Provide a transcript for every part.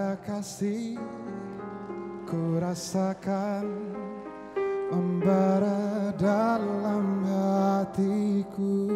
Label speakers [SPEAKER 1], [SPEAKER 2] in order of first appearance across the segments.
[SPEAKER 1] ada kasih. Ku rasakan membara dalam hatiku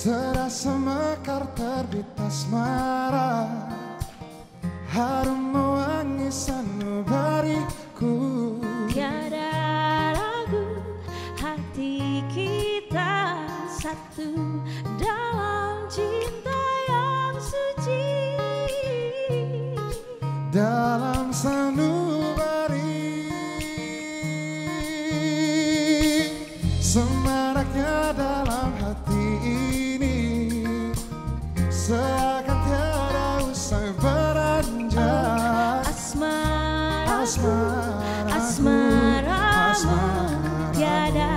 [SPEAKER 1] Serasa mekar terbit asmara Harum mewangi sanubariku
[SPEAKER 2] Tiada ragu hati kita satu dalam cinta yang suci.
[SPEAKER 1] Dalam sanubari. Semaraknya
[SPEAKER 2] asmara
[SPEAKER 1] asmara,
[SPEAKER 2] asmara
[SPEAKER 1] tiada